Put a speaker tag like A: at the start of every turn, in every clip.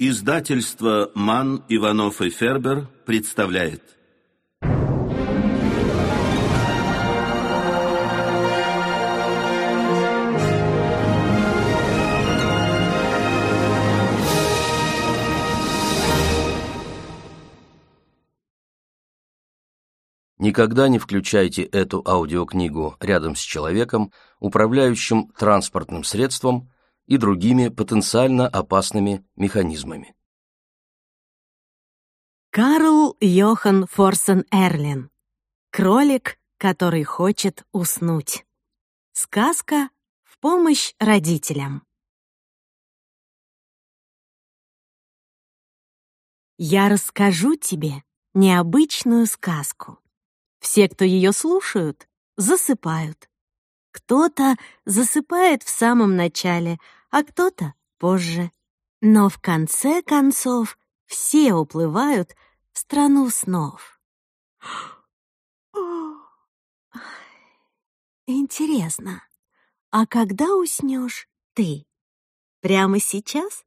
A: Издательство «Ман, Иванов и Фербер» представляет.
B: Никогда не включайте эту аудиокнигу рядом с человеком, управляющим транспортным средством и другими потенциально опасными механизмами.
C: Карл Йохан Форсен Эрлин. Кролик, который хочет уснуть. Сказка в помощь родителям. Я расскажу тебе необычную сказку. Все, кто ее слушают, засыпают. Кто-то засыпает в самом начале, а кто-то позже. Но в конце концов все уплывают в страну снов. Интересно, а когда уснешь ты? Прямо сейчас?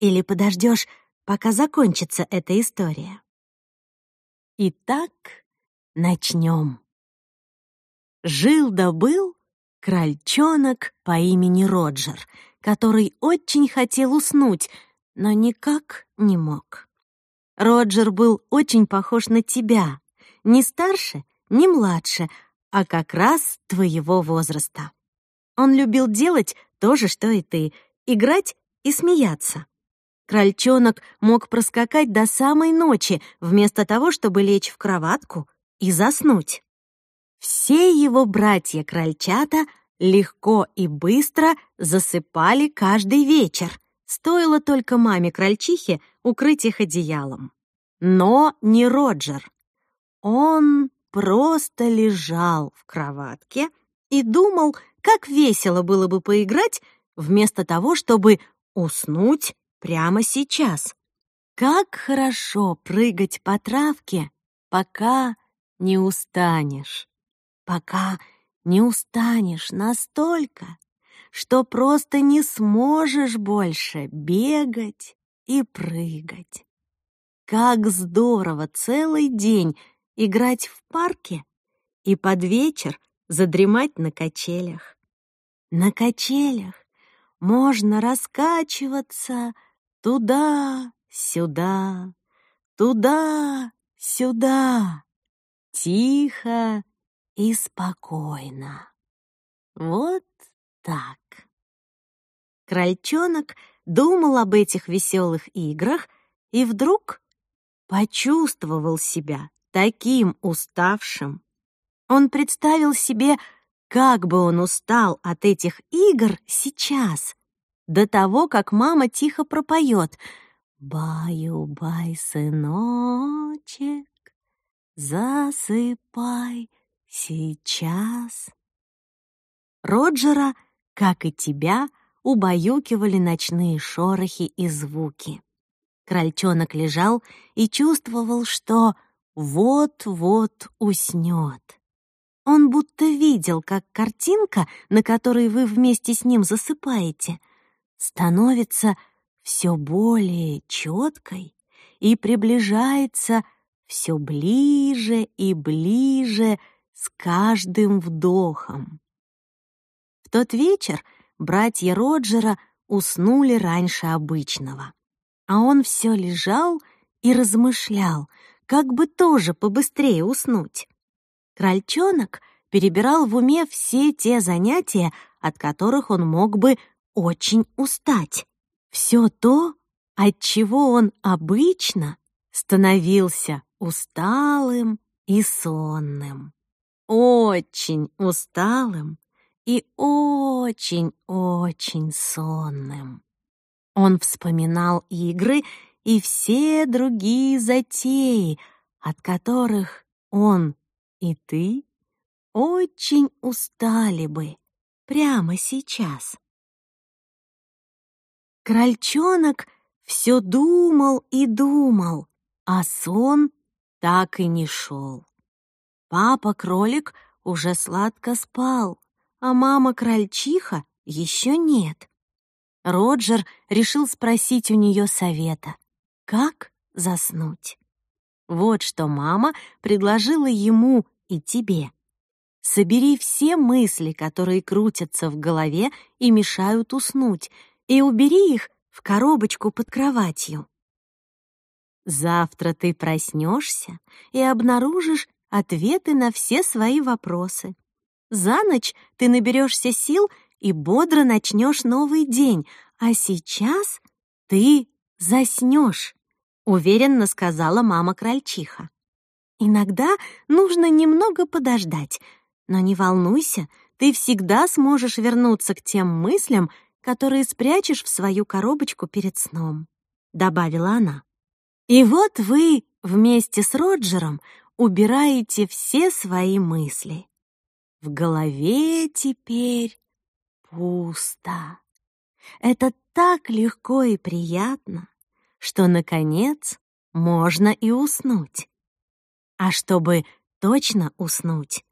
C: Или подождешь, пока закончится эта история? Итак, Начнем. Жил да крольчонок по имени Роджер, который очень хотел уснуть, но никак не мог. Роджер был очень похож на тебя, не старше, не младше, а как раз твоего возраста. Он любил делать то же, что и ты, играть и смеяться. Крольчонок мог проскакать до самой ночи, вместо того, чтобы лечь в кроватку и заснуть. Все его братья-крольчата легко и быстро засыпали каждый вечер, стоило только маме-крольчихе укрыть их одеялом. Но не Роджер. Он просто лежал в кроватке и думал, как весело было бы поиграть, вместо того, чтобы уснуть прямо сейчас. Как хорошо прыгать по травке, пока не устанешь, пока не устанешь настолько, что просто не сможешь больше бегать и прыгать. Как здорово целый день играть в парке и под вечер задремать на качелях. На качелях можно раскачиваться туда-сюда, туда-сюда тихо и спокойно. Вот так. Крольчонок думал об этих веселых играх и вдруг почувствовал себя таким уставшим. Он представил себе, как бы он устал от этих игр сейчас, до того, как мама тихо пропоет «Баю-бай, сыночек, Засыпай сейчас. Роджера, как и тебя, убаюкивали ночные шорохи и звуки. Крольчонок лежал и чувствовал, что вот-вот уснет. Он будто видел, как картинка, на которой вы вместе с ним засыпаете, становится все более четкой и приближается все ближе и ближе с каждым вдохом. В тот вечер братья Роджера уснули раньше обычного, а он все лежал и размышлял, как бы тоже побыстрее уснуть. Крольчонок перебирал в уме все те занятия, от которых он мог бы очень устать. Все то, от чего он обычно становился усталым и сонным. Очень усталым и очень-очень сонным. Он вспоминал игры и все другие затеи, от которых он и ты очень устали бы прямо сейчас. Крольчонок все думал и думал, а сон так и не шел. Папа-кролик уже сладко спал, а мама-крольчиха еще нет. Роджер решил спросить у нее совета. Как заснуть? Вот что мама предложила ему и тебе. Собери все мысли, которые крутятся в голове и мешают уснуть, и убери их в коробочку под кроватью. Завтра ты проснешься и обнаружишь ответы на все свои вопросы. За ночь ты наберешься сил и бодро начнешь новый день, а сейчас ты заснешь, уверенно сказала мама крольчиха. Иногда нужно немного подождать, но не волнуйся, ты всегда сможешь вернуться к тем мыслям, которые спрячешь в свою коробочку перед сном, добавила она. И вот вы вместе с Роджером убираете все свои мысли. В голове теперь пусто. Это так легко и приятно, что, наконец, можно и уснуть. А чтобы точно уснуть,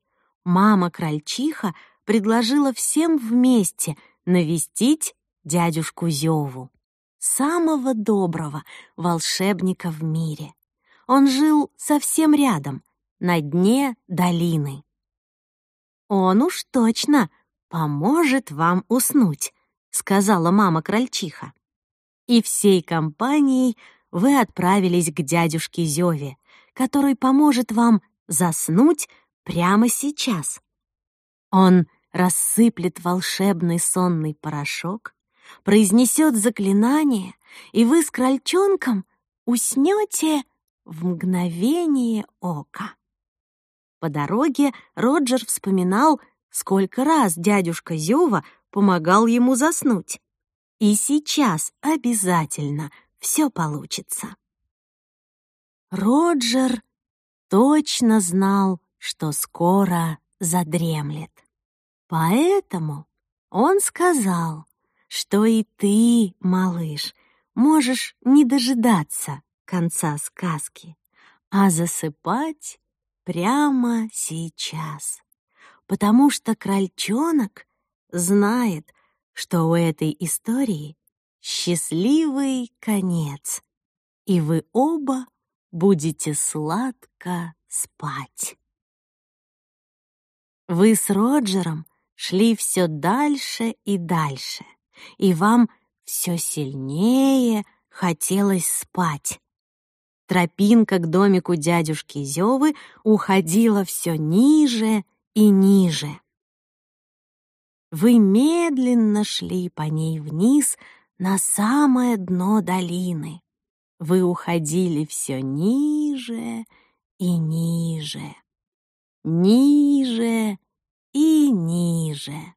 C: мама-крольчиха предложила всем вместе навестить дядюшку Зёву самого доброго волшебника в мире. Он жил совсем рядом, на дне долины. «Он уж точно поможет вам уснуть», — сказала мама-крольчиха. И всей компанией вы отправились к дядюшке Зёве, который поможет вам заснуть прямо сейчас. Он рассыплет волшебный сонный порошок, произнесет заклинание, и вы с крольчонком уснете в мгновение ока. По дороге Роджер вспоминал, сколько раз дядюшка Зёва помогал ему заснуть. И сейчас обязательно все получится. Роджер точно знал, что скоро задремлет. Поэтому он сказал, что и ты, малыш, можешь не дожидаться конца сказки, а засыпать прямо сейчас. Потому что крольчонок знает, что у этой истории счастливый конец, и вы оба будете сладко спать. Вы с Роджером шли все дальше и дальше и вам все сильнее хотелось спать. Тропинка к домику дядюшки Зёвы уходила все ниже и ниже. Вы медленно шли по ней вниз на самое дно долины. Вы уходили все ниже и ниже, ниже и ниже.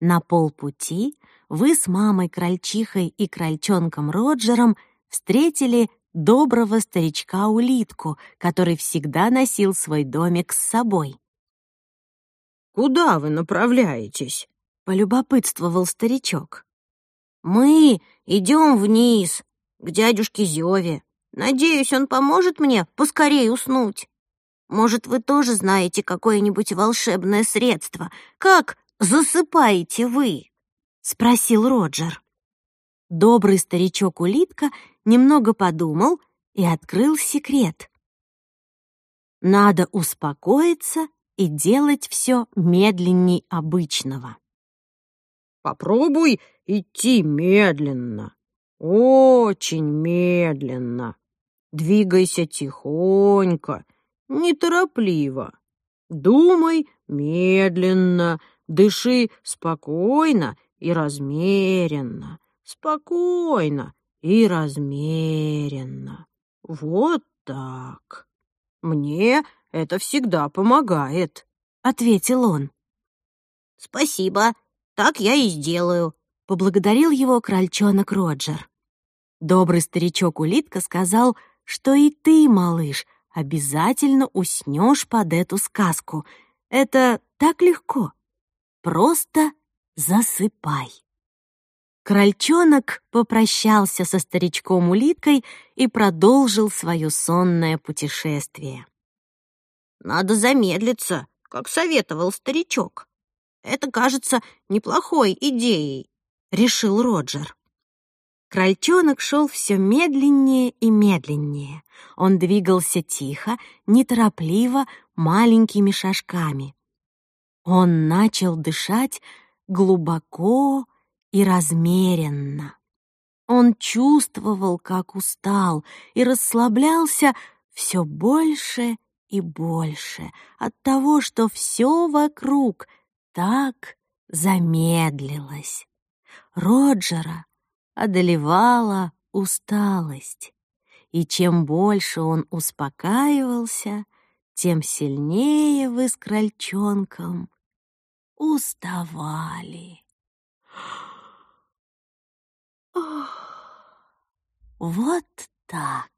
C: На полпути вы с мамой-крольчихой и крольчонком Роджером встретили доброго старичка-улитку, который всегда носил свой домик с собой.
D: «Куда вы направляетесь?»
C: — полюбопытствовал старичок. «Мы идем вниз, к дядюшке Зёве. Надеюсь, он поможет мне поскорее уснуть. Может, вы тоже знаете какое-нибудь волшебное средство, как засыпаете вы?» — спросил Роджер. Добрый старичок-улитка немного подумал и открыл секрет. Надо успокоиться и делать все медленней обычного.
D: «Попробуй идти медленно, очень медленно. Двигайся тихонько, неторопливо. Думай медленно, Дыши спокойно и размеренно, спокойно и размеренно. Вот так. Мне это всегда помогает, — ответил он.
C: «Спасибо, так я и сделаю», — поблагодарил его крольчонок Роджер. Добрый старичок-улитка сказал, что и ты, малыш, обязательно уснешь под эту сказку. Это так легко. Просто засыпай. Крольчонок попрощался со старичком-улиткой и продолжил свое сонное путешествие. «Надо замедлиться, как советовал старичок. Это кажется неплохой идеей», —
E: решил Роджер. Крольчонок шел все медленнее и медленнее. Он двигался тихо, неторопливо, маленькими шажками. Он начал дышать глубоко и размеренно. Он чувствовал, как устал, и расслаблялся все больше и больше от того, что все вокруг так замедлилось. Роджера одолевала усталость, и чем больше он успокаивался, тем сильнее вы с крольчонком уставали. Вот так.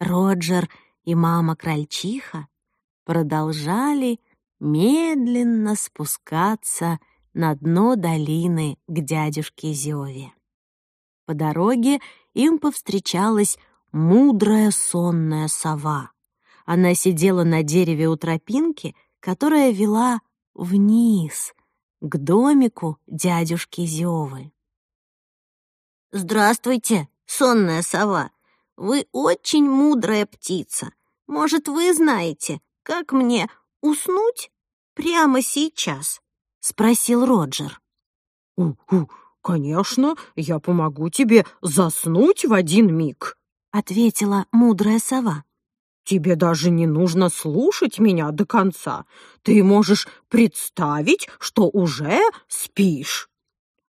E: Роджер и мама-крольчиха продолжали медленно спускаться на дно долины к дядюшке Зёве. По дороге им повстречалась мудрая сонная сова. Она сидела на дереве у тропинки, которая вела вниз, к домику дядюшки Зёвы. «Здравствуйте, сонная сова. Вы очень мудрая птица. Может, вы знаете, как мне уснуть прямо сейчас?» — спросил Роджер.
C: «У-у, конечно, я помогу тебе заснуть в один миг», —
E: ответила мудрая сова.
C: «Тебе даже не нужно слушать меня до конца. Ты можешь представить, что уже спишь.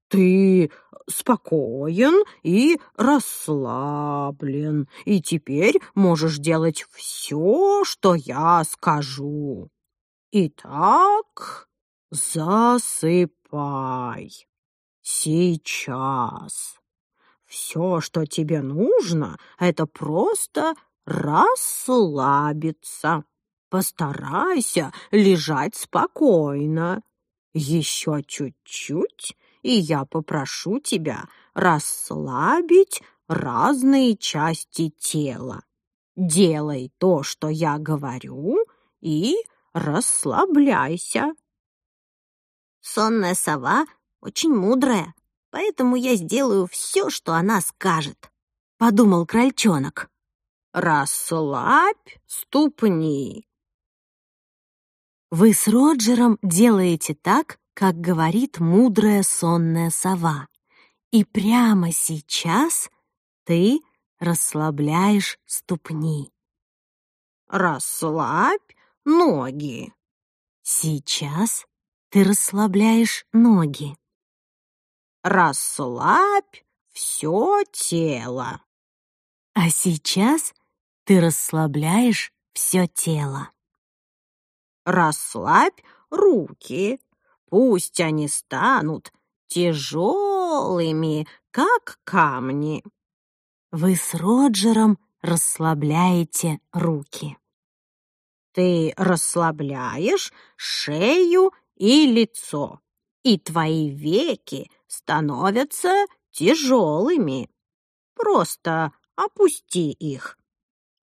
C: Ты спокоен и расслаблен, и теперь можешь делать все, что я скажу. Итак, засыпай. Сейчас. Все, что тебе нужно, это просто расслабиться. Постарайся лежать спокойно. Еще чуть-чуть, и я попрошу тебя расслабить разные части тела. Делай то, что я говорю, и расслабляйся.
E: Сонная сова очень мудрая, поэтому я сделаю все, что она скажет, — подумал крольчонок.
C: Расслабь ступни.
E: Вы с Роджером делаете так, как говорит мудрая сонная сова. И прямо сейчас ты расслабляешь ступни.
C: Расслабь ноги.
E: Сейчас ты расслабляешь ноги.
C: Расслабь все тело.
E: А сейчас ты расслабляешь все тело.
C: Расслабь руки. Пусть они станут тяжелыми, как камни.
E: Вы с Роджером расслабляете руки.
C: Ты расслабляешь шею и лицо, и твои веки становятся тяжелыми. Просто опусти их.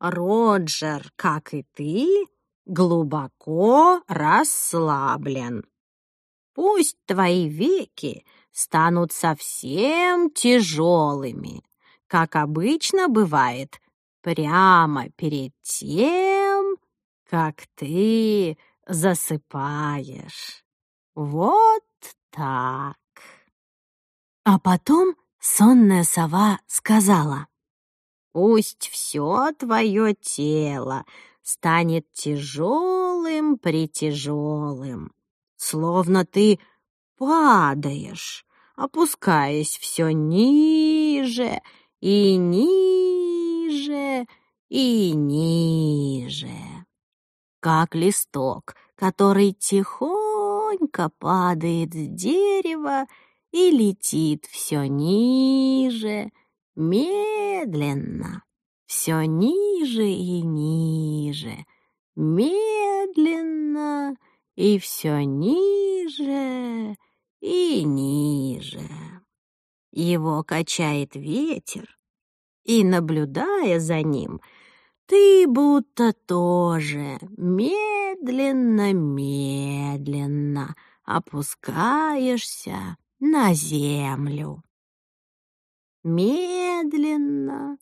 C: Роджер, как и ты, глубоко расслаблен. Пусть твои веки станут совсем тяжелыми, как обычно бывает, прямо перед тем, как ты засыпаешь. Вот так.
E: А потом сонная сова сказала,
C: «Пусть все твое тело станет тяжелым-притяжелым, словно ты падаешь, опускаясь все ниже и ниже и ниже, как листок, который тихонько падает с дерева и летит все ниже, медленно, все ниже и ниже, медленно и все ниже и ниже. Его качает ветер, и, наблюдая за ним, ты будто тоже медленно-медленно опускаешься на землю. Медленно,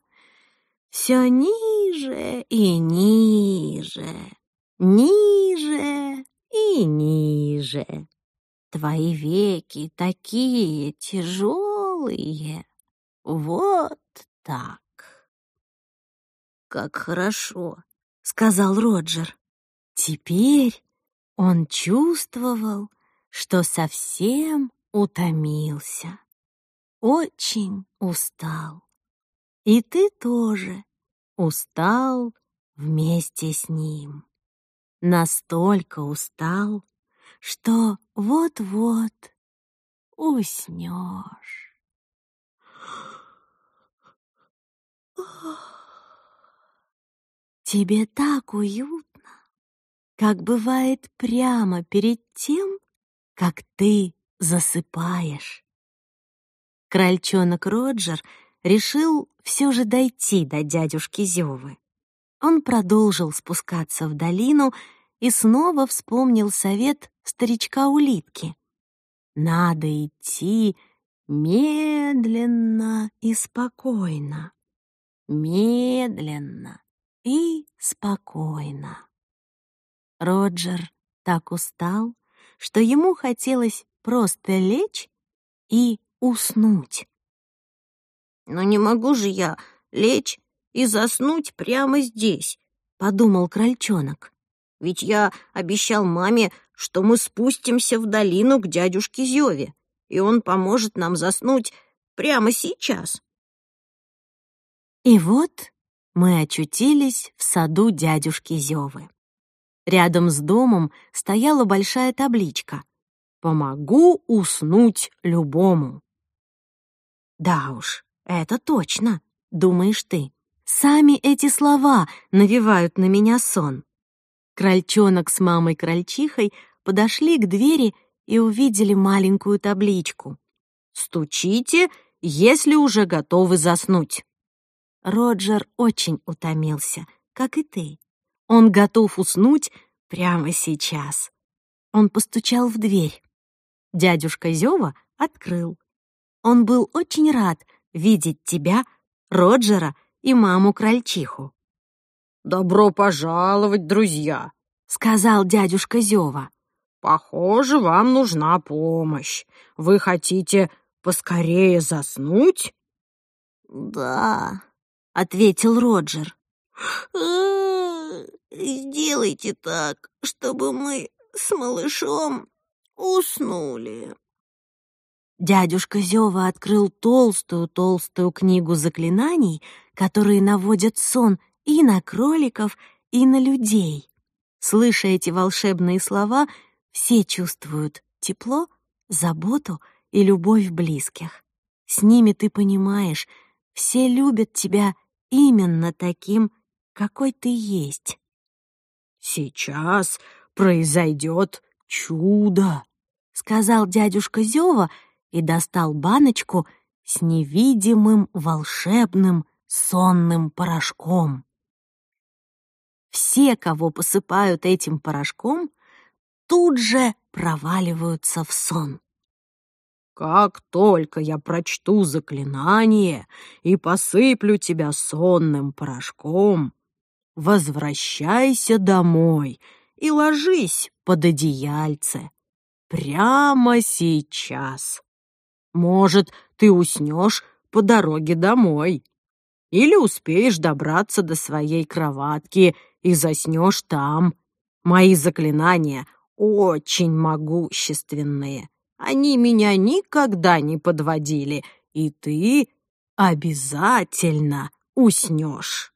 C: все ниже и ниже, ниже и ниже. Твои веки такие тяжелые. Вот так. Как хорошо, сказал Роджер. Теперь он чувствовал, что совсем утомился. Очень устал. И ты тоже устал вместе с ним. Настолько устал, что вот-вот уснешь. Тебе так уютно, как бывает прямо перед тем, как ты засыпаешь. Крольчонок Роджер решил все же дойти до дядюшки Зёвы. Он продолжил спускаться в долину и снова вспомнил совет старичка-улитки. Надо идти медленно и спокойно. Медленно и спокойно. Роджер так устал, что ему хотелось просто лечь и уснуть. «Но не могу же я лечь и заснуть прямо здесь», — подумал крольчонок. «Ведь я обещал маме, что мы спустимся в долину к дядюшке Зёве, и он поможет нам заснуть прямо сейчас». И вот мы очутились в саду дядюшки Зёвы. Рядом с домом стояла большая табличка «Помогу уснуть любому». Да уж, это точно, думаешь ты. Сами эти слова навевают на меня сон. Крольчонок с мамой-крольчихой подошли к двери и увидели маленькую табличку. «Стучите, если уже готовы заснуть». Роджер очень утомился, как и ты. Он готов уснуть прямо сейчас. Он постучал в дверь. Дядюшка Зёва открыл. Он был очень рад видеть тебя, Роджера и маму-крольчиху.
D: «Добро пожаловать, друзья», — сказал дядюшка Зёва. «Похоже, вам нужна помощь. Вы хотите поскорее заснуть?»
C: «Да», — ответил Роджер. «Сделайте так, чтобы мы с малышом уснули». Дядюшка Зёва открыл толстую-толстую книгу заклинаний, которые наводят сон и на кроликов, и на людей. Слыша эти волшебные слова, все чувствуют тепло, заботу и любовь близких. С ними ты понимаешь, все любят тебя именно таким, какой ты есть.
D: «Сейчас произойдет чудо», —
C: сказал дядюшка Зёва и достал баночку с невидимым волшебным сонным порошком. Все, кого посыпают этим порошком, тут же проваливаются в сон.
D: Как только я прочту заклинание и посыплю тебя сонным порошком, возвращайся домой и ложись под одеяльце. Прямо сейчас. Может, ты уснешь по дороге домой. Или успеешь добраться до своей кроватки и заснешь там. Мои заклинания очень могущественные. Они меня никогда не подводили, и ты обязательно уснешь.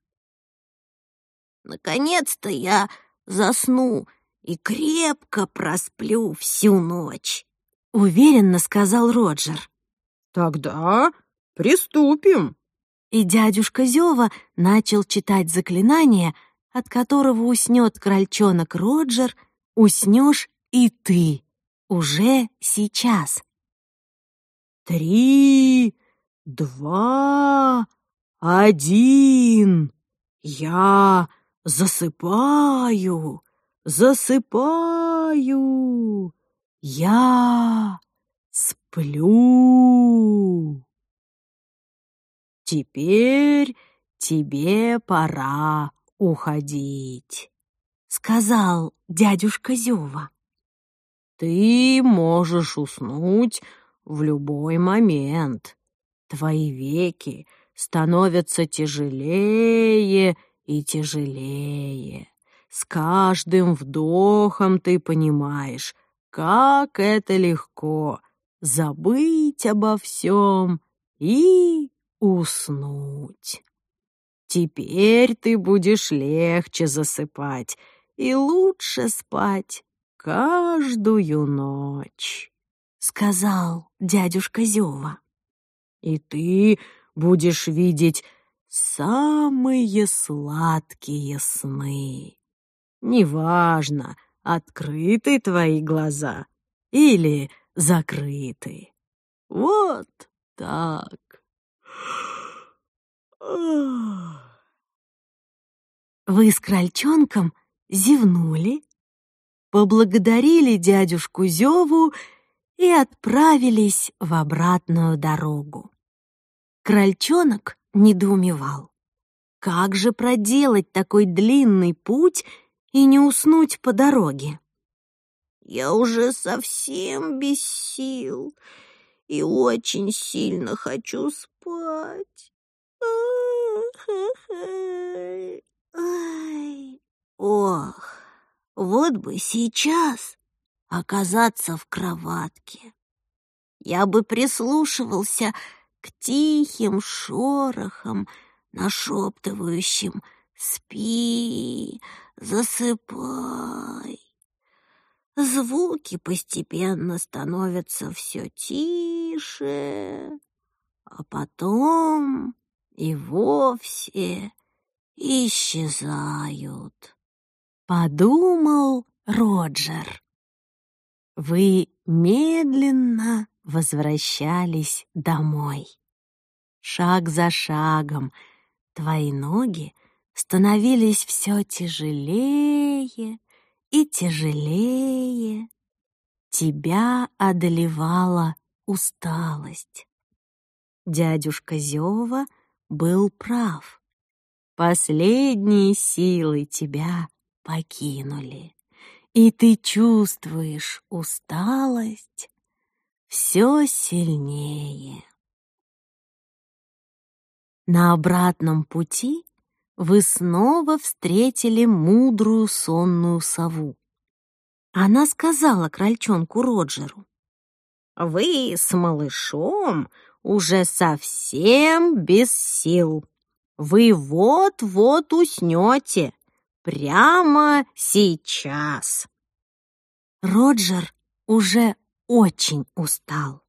C: Наконец-то я засну и крепко просплю всю ночь, уверенно сказал Роджер.
D: «Тогда приступим».
C: И дядюшка Зёва начал читать заклинание, от которого уснёт крольчонок Роджер, уснёшь и ты, уже сейчас.
D: «Три, два, один. Я засыпаю, засыпаю. Я
C: сплю. Теперь тебе пора уходить, сказал дядюшка Зёва. Ты можешь уснуть в любой момент. Твои веки становятся тяжелее и тяжелее. С каждым вдохом ты понимаешь, как это легко забыть обо всем и уснуть. Теперь ты будешь легче засыпать и лучше спать каждую ночь, — сказал дядюшка Зёва. И ты будешь видеть самые сладкие сны. Неважно, открыты твои глаза или закрыты. Вот так. Вы с крольчонком зевнули, поблагодарили дядюшку Зеву и отправились в обратную дорогу. Крольчонок недоумевал. Как же проделать такой длинный путь и не уснуть по дороге? Я уже совсем без сил и очень сильно хочу спать. Ох, вот бы сейчас оказаться в кроватке. Я бы прислушивался к тихим шорохам, нашептывающим «Спи, засыпай». Звуки постепенно становятся все тише, а потом и вовсе исчезают. Подумал Роджер. Вы медленно возвращались домой. Шаг за шагом твои ноги становились все тяжелее и тяжелее. Тебя одолевала усталость. Дядюшка Зёва был прав. Последние силы тебя покинули, и ты чувствуешь усталость все сильнее. На обратном пути вы снова встретили мудрую сонную сову. Она сказала крольчонку Роджеру, «Вы с малышом уже совсем без сил. Вы вот-вот уснете, прямо сейчас». Роджер уже очень устал.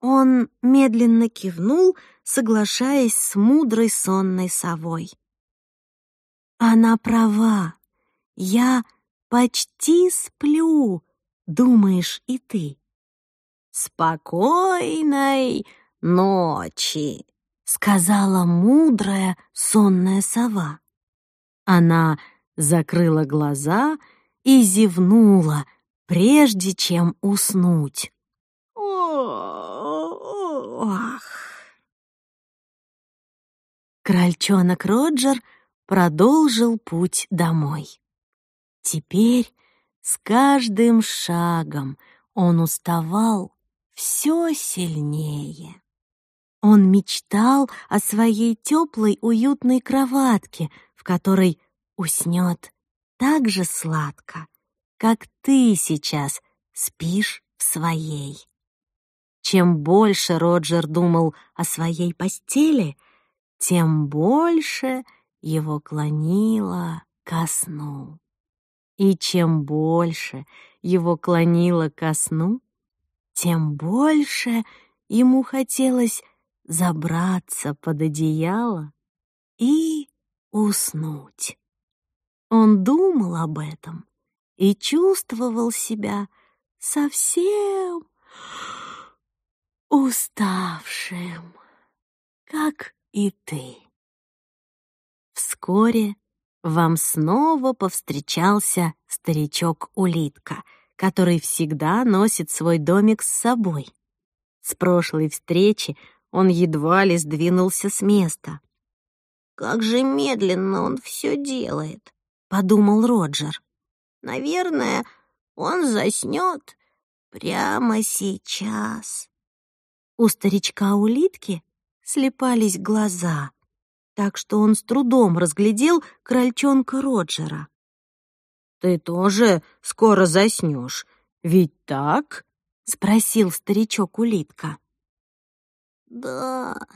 C: Он медленно кивнул, соглашаясь с мудрой сонной совой. Она права. Я почти сплю, думаешь и ты. Спокойной ночи, сказала мудрая сонная сова. Она закрыла глаза и зевнула, прежде чем уснуть. Ох. Крольчонок Роджер продолжил путь домой. Теперь с каждым шагом он уставал все сильнее. Он мечтал о своей теплой уютной кроватке, в которой уснет так же сладко, как ты сейчас спишь в своей. Чем больше Роджер думал о своей постели, тем больше его клонило ко сну. И чем больше его клонило ко сну, тем больше ему хотелось забраться под одеяло и уснуть. Он думал об этом и чувствовал себя совсем уставшим, как и ты. Вскоре вам снова повстречался старичок-улитка, который всегда носит свой домик с собой. С прошлой встречи он едва ли сдвинулся с места.
F: «Как же медленно он все делает», —
C: подумал Роджер.
F: «Наверное, он заснет прямо сейчас».
C: У старичка-улитки слепались глаза, так что он с трудом разглядел крольчонка Роджера.
D: «Ты тоже скоро заснешь, ведь так?»
C: — спросил старичок-улитка.
F: «Да,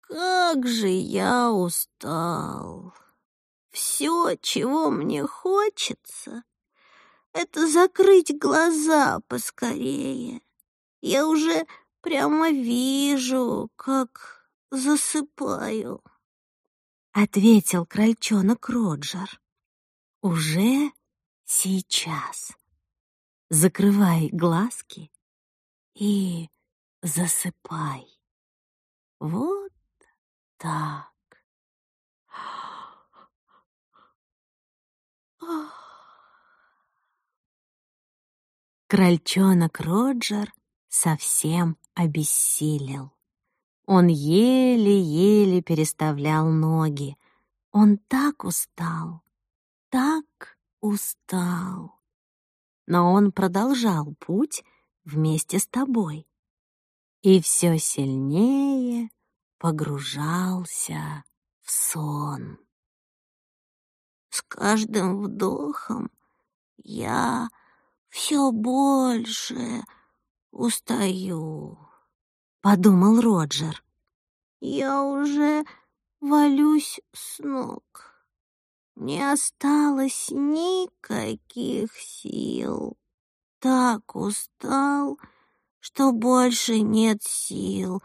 F: как же я устал. Все, чего мне хочется, это закрыть глаза поскорее. Я уже прямо вижу, как засыпаю», —
C: ответил крольчонок Роджер. «Уже сейчас. Закрывай глазки и засыпай. Вот так. Крольчонок Роджер совсем обессилел. Он еле-еле переставлял ноги. Он так устал, так устал. Но он продолжал путь вместе с тобой и все сильнее погружался в сон.
F: С каждым вдохом я все больше устаю,
C: подумал Роджер.
F: Я уже валюсь с ног. Не осталось никаких сил. Так устал, что больше нет сил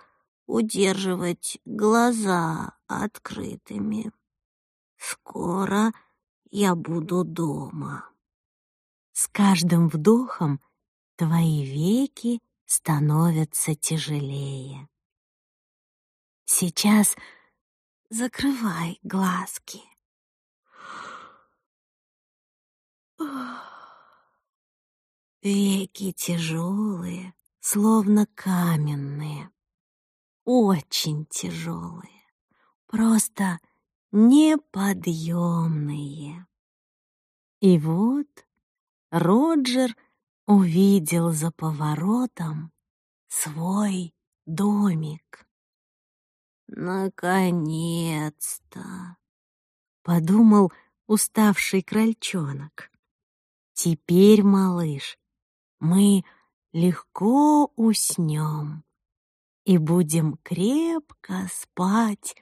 F: удерживать глаза открытыми. Скоро я буду дома.
C: С каждым вдохом твои веки становятся тяжелее. Сейчас закрывай глазки. Веки тяжелые, словно каменные очень тяжелые, просто неподъемные. И вот Роджер увидел за поворотом свой домик.
F: «Наконец-то!»
C: — подумал уставший крольчонок. «Теперь, малыш, мы легко уснем и будем крепко спать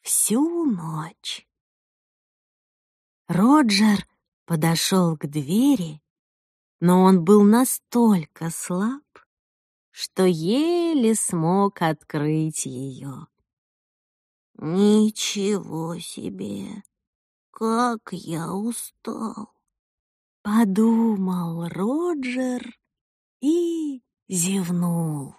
C: всю ночь. Роджер подошел к двери, но он был настолько слаб, что еле смог открыть ее.
F: «Ничего себе! Как я устал!»
C: — подумал Роджер и зевнул.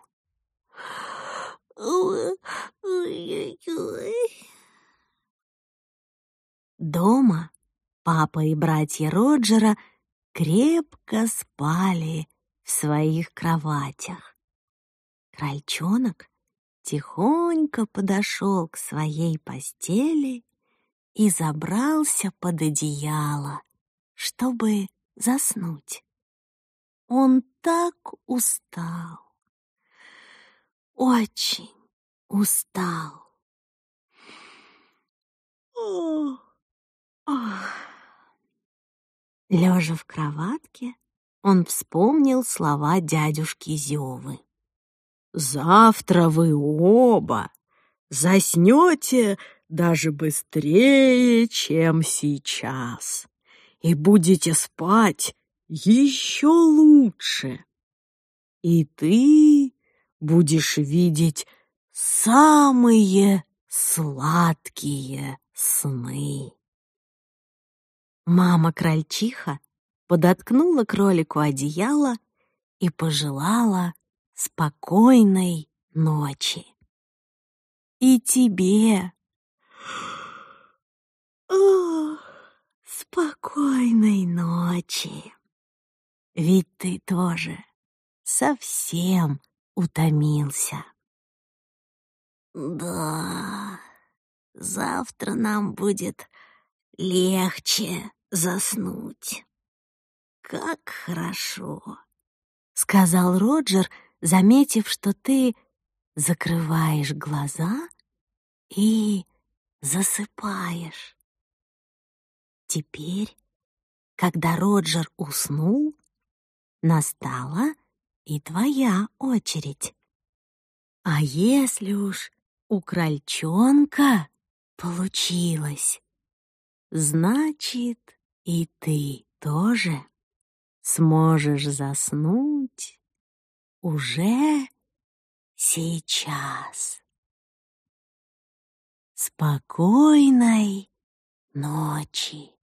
C: Дома папа и братья Роджера крепко спали в своих кроватях. Крольчонок тихонько подошел к своей постели и забрался под одеяло, чтобы заснуть. Он так устал очень устал. Лежа в кроватке, он вспомнил слова дядюшки Зёвы.
D: «Завтра вы оба заснете даже быстрее, чем сейчас, и будете спать еще лучше. И ты будешь видеть самые сладкие сны.
C: Мама-крольчиха подоткнула кролику одеяло и пожелала спокойной ночи. И тебе. О, спокойной ночи. Ведь ты тоже совсем утомился.
F: Да, завтра нам будет легче заснуть. Как хорошо, —
C: сказал Роджер, заметив, что ты закрываешь глаза и засыпаешь. Теперь, когда Роджер уснул, настала и твоя очередь. А если уж у крольчонка получилось, значит, и ты тоже сможешь заснуть уже сейчас. Спокойной ночи.